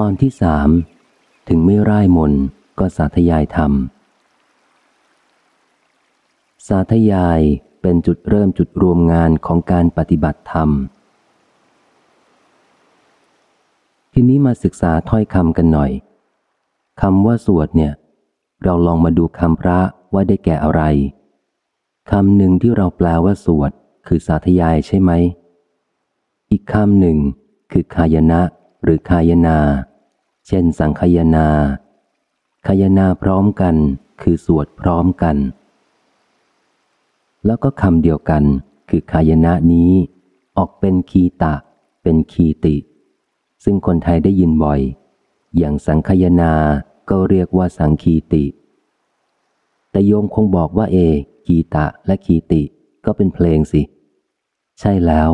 ตอนที่สามถึงไม่ร่ายมนก็สาธยายธรรม สาธยายเป็นจุดเริ่มจุดรวมงานของการปฏิบัติธรรม ทีนี้มาศึกษาถ้อยคำกันหน่อยคำว่าสวดเนี่ย เราลองมาดูคำพระว่าได้แก่อะไรคำหนึ่งที่เราแปลว่าสวด คือสาธยายใช่ไหม อีกคำหนึ่ง คือคายนะหรือคายนา เช่นสังคยนาคายนาพร้อมกันคือสวดพร้อมกัน แล้วก็คำเดียวกันคือคายนะนี้ ออกเป็นคีตะ เป็นคีติ ซึ่งคนไทยได้ยินบ่อย อย่างสังคายนาก็เรียกว่าสังคีติ แต่โยมคงบอกว่าเอ คีตะและคีติก็เป็นเพลงสิ ใช่แล้ว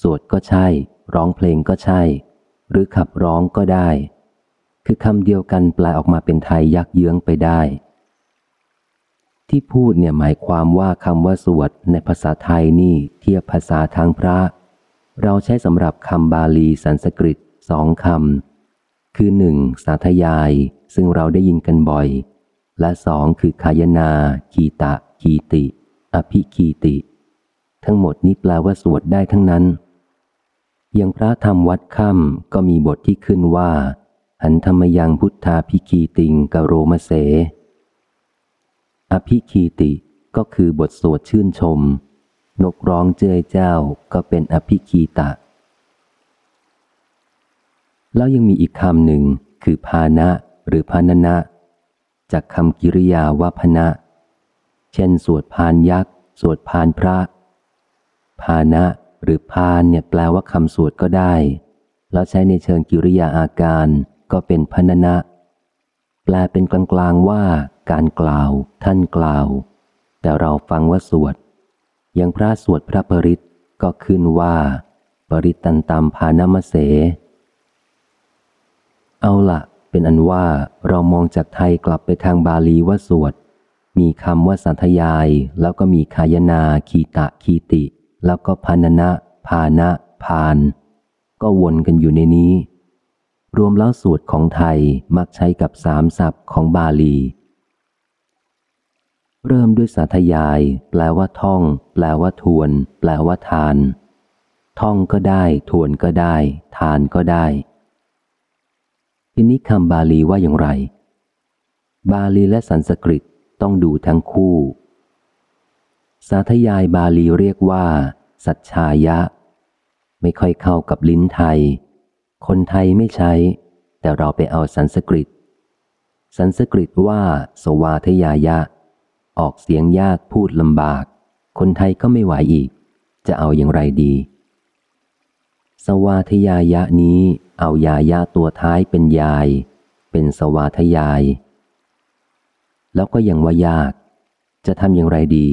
สวดก็ใช่ ร้องเพลงก็ใช่ หรือขับร้องก็ได้ คือคำเดียวกันแปลออกมาเป็นไทยยักเยื้องไปได้ ที่พูดเนี่ยหมายความว่าคำว่าสวดในภาษาไทยนี่เทียบภาษาทางพระ เราใช้สำหรับคำบาลีสันสกฤตสองคำคือหนึ่งสาธยาย ซึ่งเราได้ยินกันบ่อย และสองคือคายนา คีตะ คีติ อภิคีติ ทั้งหมดนี้แปลว่าสวดได้ทั้งนั้นอย่างพระธรรมวัดค่ำก็มีบทที่ขึ้นว่า หันธรรมยังพุทธาพิคีติงกโรมเส อภิคีติก็คือบทสวดชื่นชม นกร้องเจยเจ้าก็เป็นอภิคีตะ แล้วยังมีอีกคำหนึ่งคือพานะหรือพานนะ จากคำกิริยาว่าพนะ เช่น สวดพานยักษ์ สวดพานพระ พานะหรือพานเนี่ยแปลว่าคำสวดก็ได้ แล้วใช้ในเชิงกิริยาอาการ ก็เป็นพนนะ แปลเป็นกลางๆว่าการกล่าว ท่านกล่าว แต่เราฟังว่าสวดอย่างพระสวดพระปริตก็ขึ้นว่า ปริตตันตามพานามเส เอาละเป็นอันว่าเรามองจากไทยกลับไปทางบาลีว่าสวด มีคำว่าสัทยาย แล้วก็มีคายนาคีตะคีติ แล้วก็พานนะพานะพาน ก็วนกันอยู่ในนี้ รวมแล้วสูตรของไทยมักใช้กับสามศัพท์ของบาลี เริ่มด้วยสาธยาย แปลว่าท่อง แปลว่าทวน แปลว่าทาน ท่องก็ได้ ทวนก็ได้ ทานก็ได้ ทีนี้คำบาลีว่าอย่างไร บาลีและสันสกฤตต้องดูทั้งคู่ สาธยายบาลีเรียกว่า สัจชายะ ไม่ค่อยเข้ากับลิ้นไทย คนไทยไม่ใช้ แต่เราไปเอาสันสกฤต สันสกฤตว่า สวาทยายะ ออกเสียงยากพูดลำบาก คนไทยก็ไม่ไหวอีก จะเอาอย่างไรดี สวาทยายะนี้เอายายะตัวท้ายเป็นยาย เป็นสวาทยาย แล้วก็ยังว่ายาก จะทำอย่างไรดี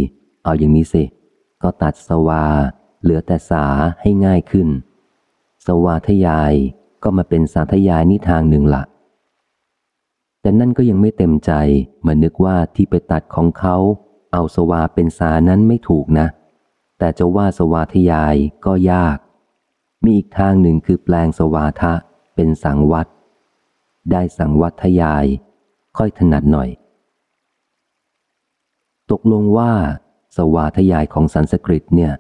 เอาอย่างนี้สิ ก็ตัดสวา เหลือแต่สาให้ง่ายขึ้น สวาทยายก็มาเป็นสาธยายนิทางหนึ่งละแต่นั่นก็ยังไม่เต็มใจมานึกว่าที่ไปตัดของเขาเอาสวาเป็นสานั้นไม่ถูกนะ แต่จะว่าสวาทยายก็ยาก มีอีกทางหนึ่งคือแปลงสวาทะเป็นสังวัตได้สังวัตทยาย ค่อยถนัดหน่อย ตกลงว่า สวาทยายของสันสกฤตเนี่ย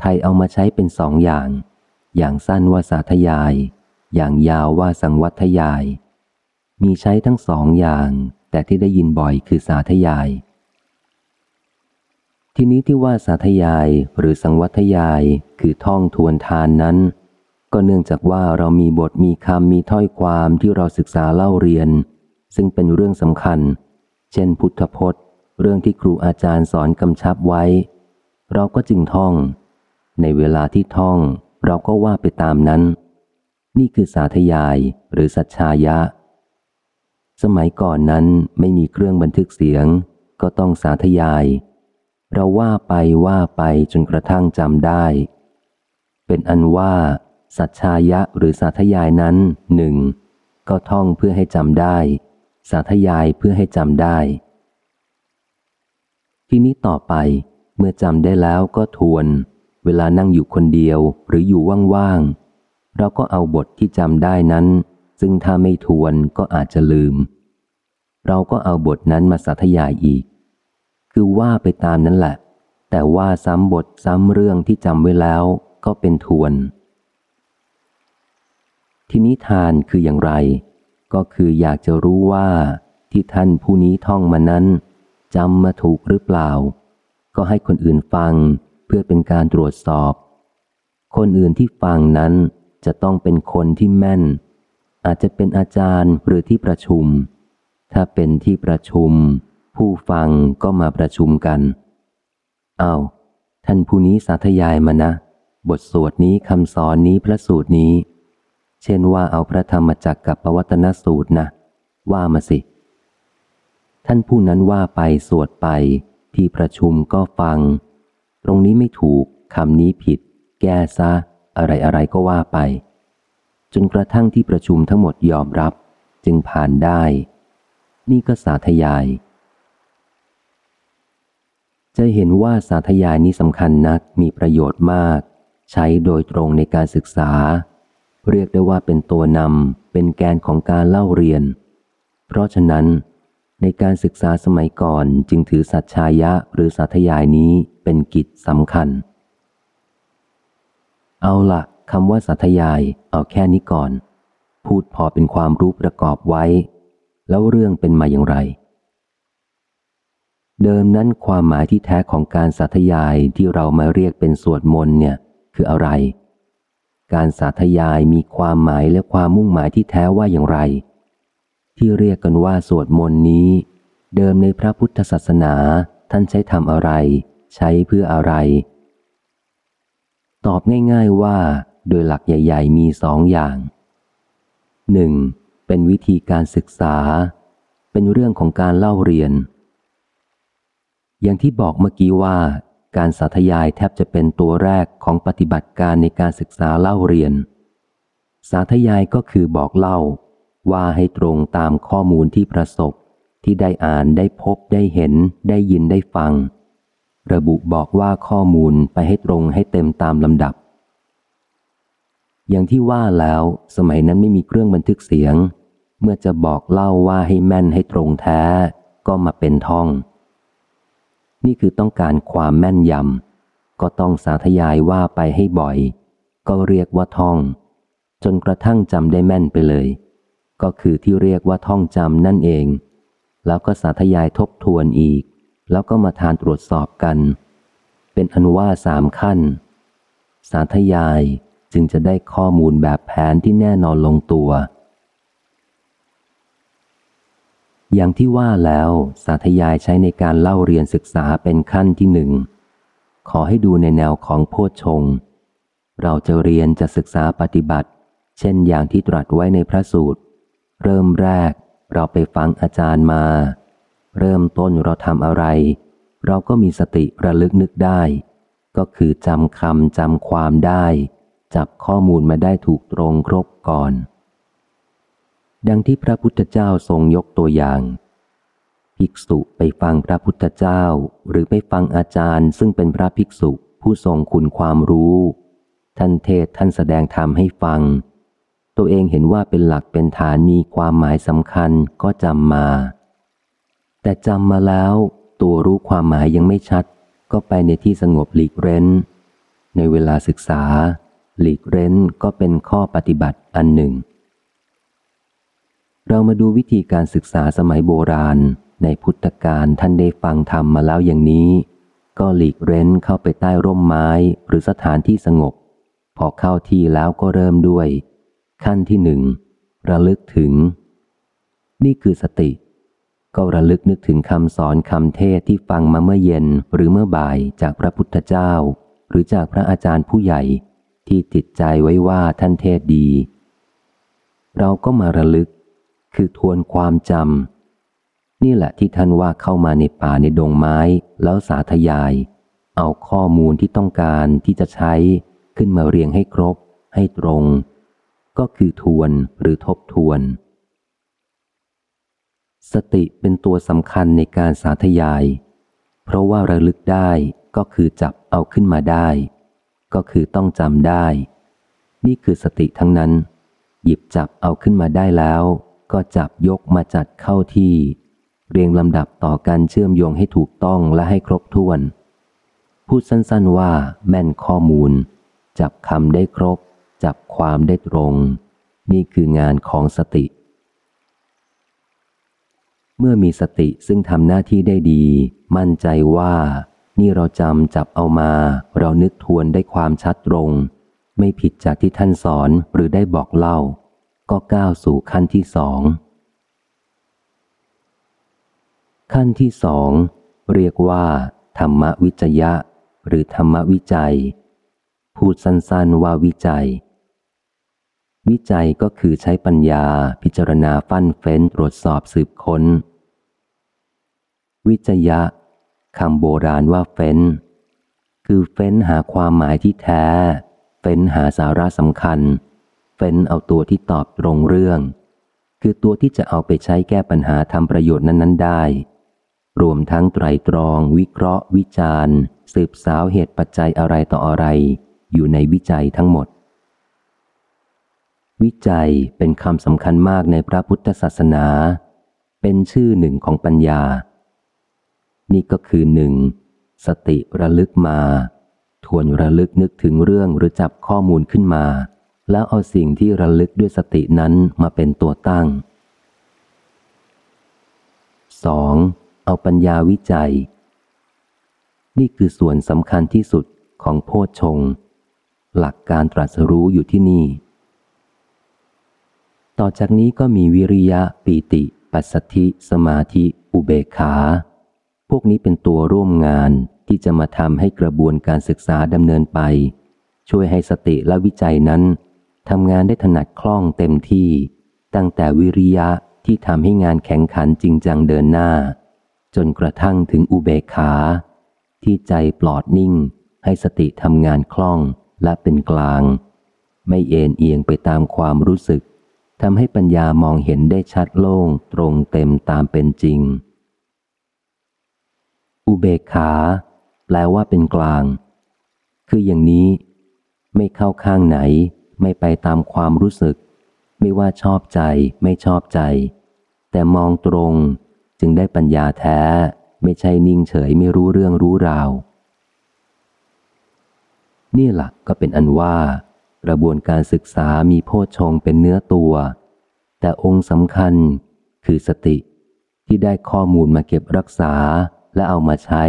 ไทยเอามาใช้เป็นสองอย่าง อย่างสั้นว่าสาธยาย อย่างยาวว่าสังวัทยาย มีใช้ทั้งสองอย่าง แต่ที่ได้ยินบ่อยคือสาธยาย ทีนี้ที่ว่าสาธยายหรือสังวัทยายคือท่องทวนทานนั้น ก็เนื่องจากว่าเรามีบทมีคำมีถ้อยความที่เราศึกษาเล่าเรียน ซึ่งเป็นเรื่องสำคัญ เช่น พุทธพจน์ เรื่องที่ครูอาจารย์สอนกำชับไว้ เราก็จึงท่อง ในเวลาที่ท่อง เราก็ว่าไปตามนั้น นี่คือสาธยายหรือสัจชายะ สมัยก่อนนั้นไม่มีเครื่องบันทึกเสียง ก็ต้องสาธยาย เราว่าไปว่าไปจนกระทั่งจำได้ เป็นอันว่าสัจชายะหรือสาธยายนั้นหนึ่งก็ท่องเพื่อให้จำได้ สาธยายเพื่อให้จำได้ ทีนี้ต่อไปเมื่อจำได้แล้วก็ทวน เวลานั่งอยู่คนเดียวหรืออยู่ว่างๆ เราก็เอาบทที่จำได้นั้น ซึ่งถ้าไม่ทวนก็อาจจะลืม เราก็เอาบทนั้นมาสาธยายอีก คือว่าไปตามนั้นแหละ แต่ว่าซ้ำบทซ้ำเรื่องที่จำไว้แล้วก็เป็นทวน ทีนี้ทานคืออย่างไร ก็คืออยากจะรู้ว่าที่ท่านผู้นี้ท่องมานั้นจำมาถูกหรือเปล่า ก็ให้คนอื่นฟัง พื่อเป็นการตรวจสอบ คนอื่นที่ฟังนั้นจะต้องเป็นคนที่แม่น อาจจะเป็นอาจารย์หรือที่ประชุม ถ้าเป็นที่ประชุม ผู้ฟังก็มาประชุมกันอา้าวท่านผู้นี้สาธยายมานะ บทสวดนี้คำสอนนี้พระสูตรนี้ เช่นว่าเอาพระธรรมจักรกับปวัตนสูตรนะ ว่ามาสิ ท่านผู้นั้นว่าไปสวดไป ที่ประชุมก็ฟัง ตรงนี้ไม่ถูกคำนี้ผิด แก้ซะ อะไรอะไรก็ว่าไป จนกระทั่งที่ประชุมทั้งหมดยอมรับ จึงผ่านได้ นี่ก็สาธยาย จะเห็นว่าสาธยายนี้สำคัญนักมีประโยชน์มาก ใช้โดยตรงในการศึกษา เรียกได้ว่าเป็นตัวนำเป็นแกนของการเล่าเรียน เพราะฉะนั้นในการศึกษาสมัยก่อนจึงถือสัจชายะหรือสาธยายนี้ เป็นกิจสำคัญ เอาละคำว่าสัทยายเอาแค่นี้ก่อน พูดพอเป็นความรู้ประกอบไว้ แล้วเรื่องเป็นมาอย่างไร เดิมนั้นความหมายที่แท้ของการสาธยายที่เรามาเรียกเป็นสวดมนต์เนี่ย คืออะไร การสาธยายมีความหมายและความมุ่งหมายที่แท้ว่าอย่างไร ที่เรียกกันว่าสวดมนต์นี้ เดิมในพระพุทธศาสนาท่านใช้ทำอะไร ใช้เพื่ออะไร ตอบง่าย ๆว่า โดยหลักใหญ่ ๆ มีสองอย่างหนึ่งเป็นวิธีการศึกษา เป็นเรื่องของการเล่าเรียน อย่างที่บอกเมื่อกี้ว่า การสาธยายแทบจะเป็นตัวแรกของปฏิบัติการในการศึกษาเล่าเรียน สาธยายก็คือบอกเล่า ว่าให้ตรงตามข้อมูลที่ประสบ ที่ได้อ่านได้พบได้เห็นได้ยินได้ฟัง ระบุบอกว่าข้อมูลไปให้ตรงให้เต็มตามลำดับ อย่างที่ว่าแล้วสมัยนั้นไม่มีเครื่องบันทึกเสียง เมื่อจะบอกเล่าว่าให้แม่นให้ตรงแท้ ก็มาเป็นท่อง นี่คือต้องการความแม่นยำก็ต้องสาธยายว่าไปให้บ่อย ก็เรียกว่าท่อง จนกระทั่งจำได้แม่นไปเลย ก็คือที่เรียกว่าท่องจำนั่นเอง แล้วก็สาธยายทบทวนอีก แล้วก็มาทานตรวจสอบกัน เป็นอนุว่าสามขั้น สาธยายจึงจะได้ข้อมูลแบบแผนที่แน่นอนลงตัว อย่างที่ว่าแล้วสาธยายใช้ในการเล่าเรียนศึกษาเป็นขั้นที่หนึ่ง ขอให้ดูในแนวของโพชฌงเราจะเรียนจะศึกษาปฏิบัติ เช่นอย่างที่ตรัสไว้ในพระสูตร เริ่มแรกเราไปฟังอาจารย์มา เริ่มต้นเราทำอะไร เราก็มีสติระลึกนึกได้ ก็คือจำคำจำความได้ จับข้อมูลมาได้ถูกตรงครบก่อน ดังที่พระพุทธเจ้าทรงยกตัวอย่างภิกษุไปฟังพระพุทธเจ้า หรือไปฟังอาจารย์ ซึ่งเป็นพระภิกษุผู้ทรงคุณความรู้ ท่านเทศท่านแสดงธรรมให้ฟัง ตัวเองเห็นว่าเป็นหลักเป็นฐานมีความหมายสำคัญก็จำมา แต่จำมาแล้ว ตัวรู้ความหมายยังไม่ชัด ก็ไปในที่สงบหลีกเร้น ในเวลาศึกษา หลีกเร้นก็เป็นข้อปฏิบัติอันหนึ่ง เรามาดูวิธีการศึกษาสมัยโบราณ ในพุทธกาลท่านได้ฟังธรรมมาแล้วอย่างนี้ ก็หลีกเร้นเข้าไปใต้ร่มไม้หรือสถานที่สงบ พอเข้าที่แล้วก็เริ่มด้วย ขั้นที่หนึ่งระลึกถึง นี่คือสติ ก็ระลึกนึกถึงคำสอนคำเทศที่ฟังมาเมื่อเย็นหรือเมื่อบ่ายจากพระพุทธเจ้า หรือจากพระอาจารย์ผู้ใหญ่ ที่ติดใจไว้ว่าท่านเทศดี เราก็มาระลึก คือทวนความจำนี่แหละที่ท่านว่าเข้ามาในป่าในดงไม้แล้วสาธยาย เอาข้อมูลที่ต้องการที่จะใช้ขึ้นมาเรียงให้ครบ ให้ตรง ก็คือทวนหรือทบทวน สติเป็นตัวสำคัญในการสาธยาย เพราะว่าระลึกได้ก็คือจับเอาขึ้นมาได้ ก็คือต้องจำได้ นี่คือสติทั้งนั้น หยิบจับเอาขึ้นมาได้แล้ว ก็จับยกมาจัดเข้าที่ เรียงลำดับต่อการเชื่อมโยงให้ถูกต้องและให้ครบถ้วน พูดสั้นๆว่าแม่นข้อมูล จับคำได้ครบ จับความได้ตรง นี่คืองานของสติ เมื่อมีสติซึ่งทำหน้าที่ได้ดี มั่นใจว่า นี่เราจำจับเอามา เรานึกทวนได้ความชัดตรง ไม่ผิดจากที่ท่านสอนหรือได้บอกเล่า ก็ก้าวสู่ขั้นที่สอง ขั้นที่สอง เรียกว่า ธรรมวิจยะ หรือธรรมวิจัย พูดสั้นๆว่าวิจัยวิจัยก็คือใช้ปัญญาพิจารณาฟั่นเฟ้นตรวจสอบสืบค้น วิจยะคำโบราณว่าเฟ้น คือเฟ้นหาความหมายที่แท้ เฟ้นหาสาระสำคัญ เฟ้นเอาตัวที่ตอบตรงเรื่อง คือตัวที่จะเอาไปใช้แก้ปัญหาทำประโยชน์นั้น ๆ ได้ รวมทั้งไตรตรอง วิเคราะห์ วิจารณ์ สืบสาวเหตุปัจจัยอะไรต่ออะไร อยู่ในวิจัยทั้งหมด วิจัยเป็นคำสำคัญมากในพระพุทธศาสนา เป็นชื่อหนึ่งของปัญญา นี่ก็คือหนึ่งสติระลึกมา ทวนระลึกนึกถึงเรื่องหรือจับข้อมูลขึ้นมา แล้วเอาสิ่งที่ระลึกด้วยสตินั้นมาเป็นตัวตั้ง 2. เอาปัญญาวิจัย นี่คือส่วนสำคัญที่สุดของโพชฌงหลักการตรัสรู้อยู่ที่นี่ ต่อจากนี้ก็มีวิริยะปีติ ปัสสธิ สมาธิ อุเบขา พวกนี้เป็นตัวร่วมงานที่จะมาทำให้กระบวนการศึกษาดำเนินไป ช่วยให้สติและวิจัยนั้นทำงานได้ถนัดคล่องเต็มที่ ตั้งแต่วิริยะที่ทำให้งานแข็งขันจริงจังเดินหน้า จนกระทั่งถึงอุเบกขา ที่ใจปลอดนิ่ง ให้สติทำงานคล่องและเป็นกลาง ไม่เอ็นเอียงไปตามความรู้สึกทำให้ปัญญามองเห็นได้ชัดโล่งตรงเต็มตามเป็นจริง อุเบกขา แปลว่าเป็นกลาง คืออย่างนี้ ไม่เข้าข้างไหน ไม่ไปตามความรู้สึก ไม่ว่าชอบใจไม่ชอบใจ แต่มองตรงจึงได้ปัญญาแท้ ไม่ใช่นิ่งเฉยไม่รู้เรื่องรู้ราว นี่หลักก็เป็นอันว่า กระบวนการศึกษามีโพชฌงเป็นเนื้อตัว แต่องค์สำคัญคือสติที่ได้ข้อมูลมาเก็บรักษา และเอามาใช้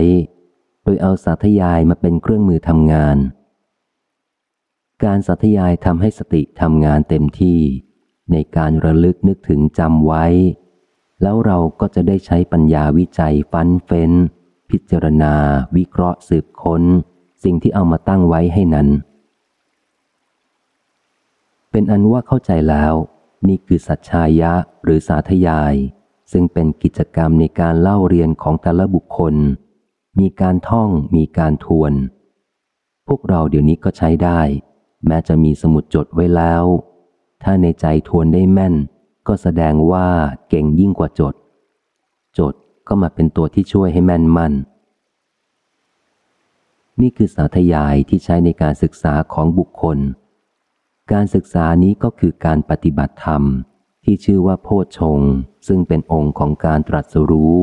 โดยเอาสาธยายมาเป็นเครื่องมือทำงาน การสาธยายทำให้สติทำงานเต็มที่ ในการระลึกนึกถึงจำไว้ แล้วเราก็จะได้ใช้ปัญญาวิจัยฟันเฟ้น พิจารณา วิเคราะห์สืบค้น สิ่งที่เอามาตั้งไว้ให้นั้น เป็นอันว่าเข้าใจแล้ว นี่คือสัจชายะหรือสาธยาย ซึ่งเป็นกิจกรรมในการเล่าเรียนของแต่ละบุคคล มีการท่องมีการทวน พวกเราเดี๋ยวนี้ก็ใช้ได้ แม้จะมีสมุดจดไว้แล้ว ถ้าในใจทวนได้แม่น ก็แสดงว่าเก่งยิ่งกว่าจด จดก็มาเป็นตัวที่ช่วยให้แม่นมั่น นี่คือสาธยายที่ใช้ในการศึกษาของบุคคล การศึกษานี้ก็คือการปฏิบัติธรรม ที่ชื่อว่าโพชงซึ่งเป็นองค์ของการตรัสรู้